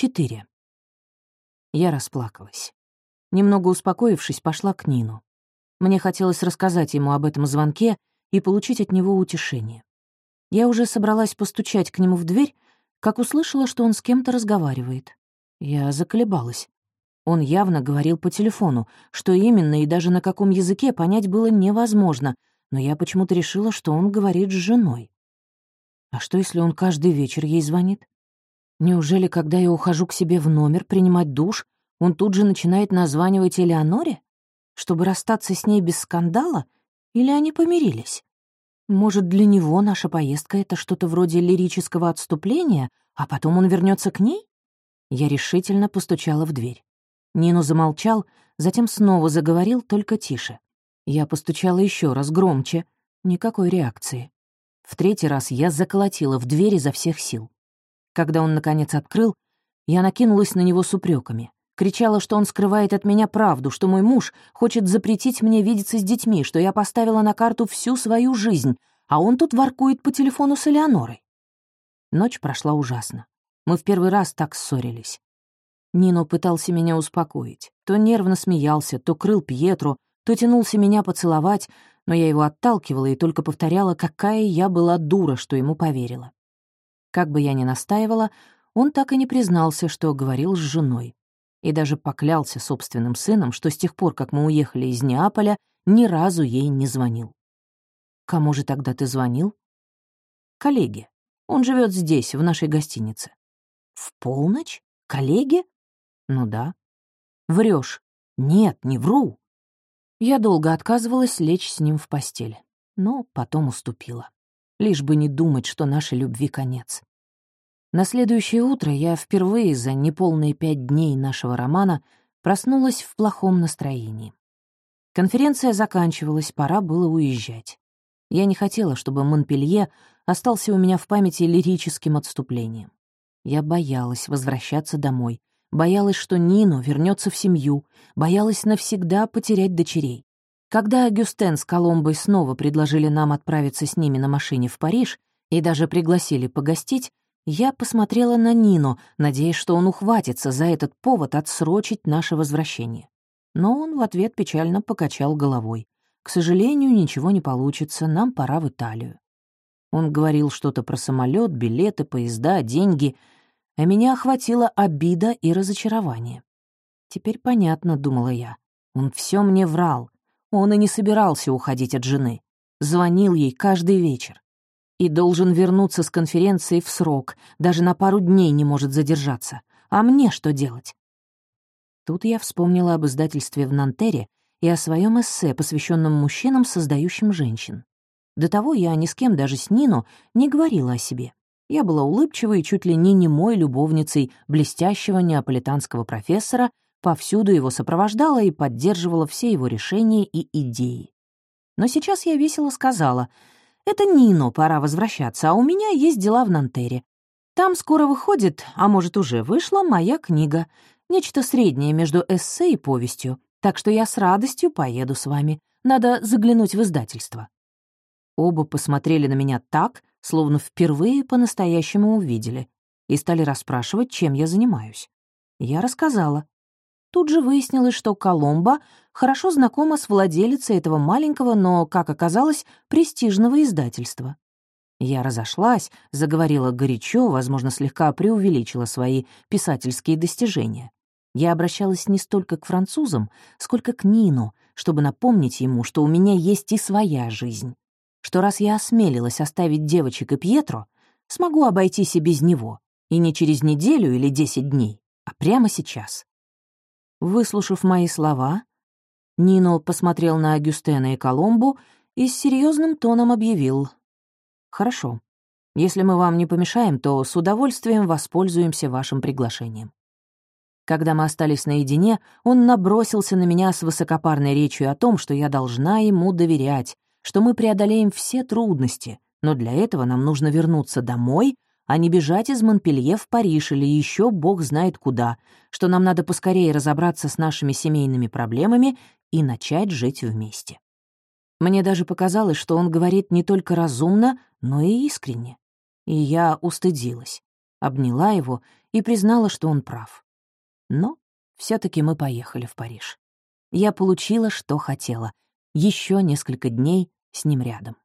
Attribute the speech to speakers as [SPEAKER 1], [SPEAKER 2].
[SPEAKER 1] 4. Я расплакалась. Немного успокоившись, пошла к Нину. Мне хотелось рассказать ему об этом звонке и получить от него утешение. Я уже собралась постучать к нему в дверь, как услышала, что он с кем-то разговаривает. Я заколебалась. Он явно говорил по телефону, что именно и даже на каком языке понять было невозможно, но я почему-то решила, что он говорит с женой. А что, если он каждый вечер ей звонит? Неужели, когда я ухожу к себе в номер принимать душ, он тут же начинает названивать Элеоноре? Чтобы расстаться с ней без скандала? Или они помирились? Может, для него наша поездка — это что-то вроде лирического отступления, а потом он вернется к ней? Я решительно постучала в дверь. Нину замолчал, затем снова заговорил, только тише. Я постучала еще раз громче. Никакой реакции. В третий раз я заколотила в дверь изо всех сил. Когда он, наконец, открыл, я накинулась на него с упреками. Кричала, что он скрывает от меня правду, что мой муж хочет запретить мне видеться с детьми, что я поставила на карту всю свою жизнь, а он тут воркует по телефону с Элеонорой. Ночь прошла ужасно. Мы в первый раз так ссорились. Нино пытался меня успокоить. То нервно смеялся, то крыл Пьетру, то тянулся меня поцеловать, но я его отталкивала и только повторяла, какая я была дура, что ему поверила. Как бы я ни настаивала, он так и не признался, что говорил с женой. И даже поклялся собственным сыном, что с тех пор, как мы уехали из Неаполя, ни разу ей не звонил. «Кому же тогда ты звонил?» «Коллеге. Он живет здесь, в нашей гостинице». «В полночь? Коллеге?» «Ну да». Врешь. «Нет, не вру». Я долго отказывалась лечь с ним в постель, но потом уступила лишь бы не думать, что нашей любви конец. На следующее утро я впервые за неполные пять дней нашего романа проснулась в плохом настроении. Конференция заканчивалась, пора было уезжать. Я не хотела, чтобы Монпелье остался у меня в памяти лирическим отступлением. Я боялась возвращаться домой, боялась, что Нину вернется в семью, боялась навсегда потерять дочерей. Когда Агюстен с Коломбой снова предложили нам отправиться с ними на машине в Париж и даже пригласили погостить, я посмотрела на Нину, надеясь, что он ухватится за этот повод отсрочить наше возвращение. Но он в ответ печально покачал головой. «К сожалению, ничего не получится, нам пора в Италию». Он говорил что-то про самолет, билеты, поезда, деньги, а меня охватила обида и разочарование. «Теперь понятно», — думала я. «Он все мне врал, он и не собирался уходить от жены. Звонил ей каждый вечер. И должен вернуться с конференции в срок, даже на пару дней не может задержаться. А мне что делать? Тут я вспомнила об издательстве в Нантере и о своем эссе, посвященном мужчинам, создающим женщин. До того я ни с кем, даже с Нину, не говорила о себе. Я была улыбчивой и чуть ли не немой любовницей блестящего неаполитанского профессора, повсюду его сопровождала и поддерживала все его решения и идеи. Но сейчас я весело сказала, «Это Нино, пора возвращаться, а у меня есть дела в Нантере. Там скоро выходит, а может, уже вышла моя книга, нечто среднее между эссе и повестью, так что я с радостью поеду с вами. Надо заглянуть в издательство». Оба посмотрели на меня так, словно впервые по-настоящему увидели, и стали расспрашивать, чем я занимаюсь. Я рассказала. Тут же выяснилось, что Коломба хорошо знакома с владелицей этого маленького, но, как оказалось, престижного издательства. Я разошлась, заговорила горячо, возможно, слегка преувеличила свои писательские достижения. Я обращалась не столько к французам, сколько к Нину, чтобы напомнить ему, что у меня есть и своя жизнь, что раз я осмелилась оставить девочек и Пьетро, смогу обойтись и без него, и не через неделю или десять дней, а прямо сейчас. Выслушав мои слова, Нино посмотрел на Агюстена и Коломбу и с серьезным тоном объявил. «Хорошо. Если мы вам не помешаем, то с удовольствием воспользуемся вашим приглашением». Когда мы остались наедине, он набросился на меня с высокопарной речью о том, что я должна ему доверять, что мы преодолеем все трудности, но для этого нам нужно вернуться домой а не бежать из Монпелье в Париж или еще бог знает куда, что нам надо поскорее разобраться с нашими семейными проблемами и начать жить вместе. Мне даже показалось, что он говорит не только разумно, но и искренне. И я устыдилась, обняла его и признала, что он прав. Но все таки мы поехали в Париж. Я получила, что хотела. Еще несколько дней с ним рядом.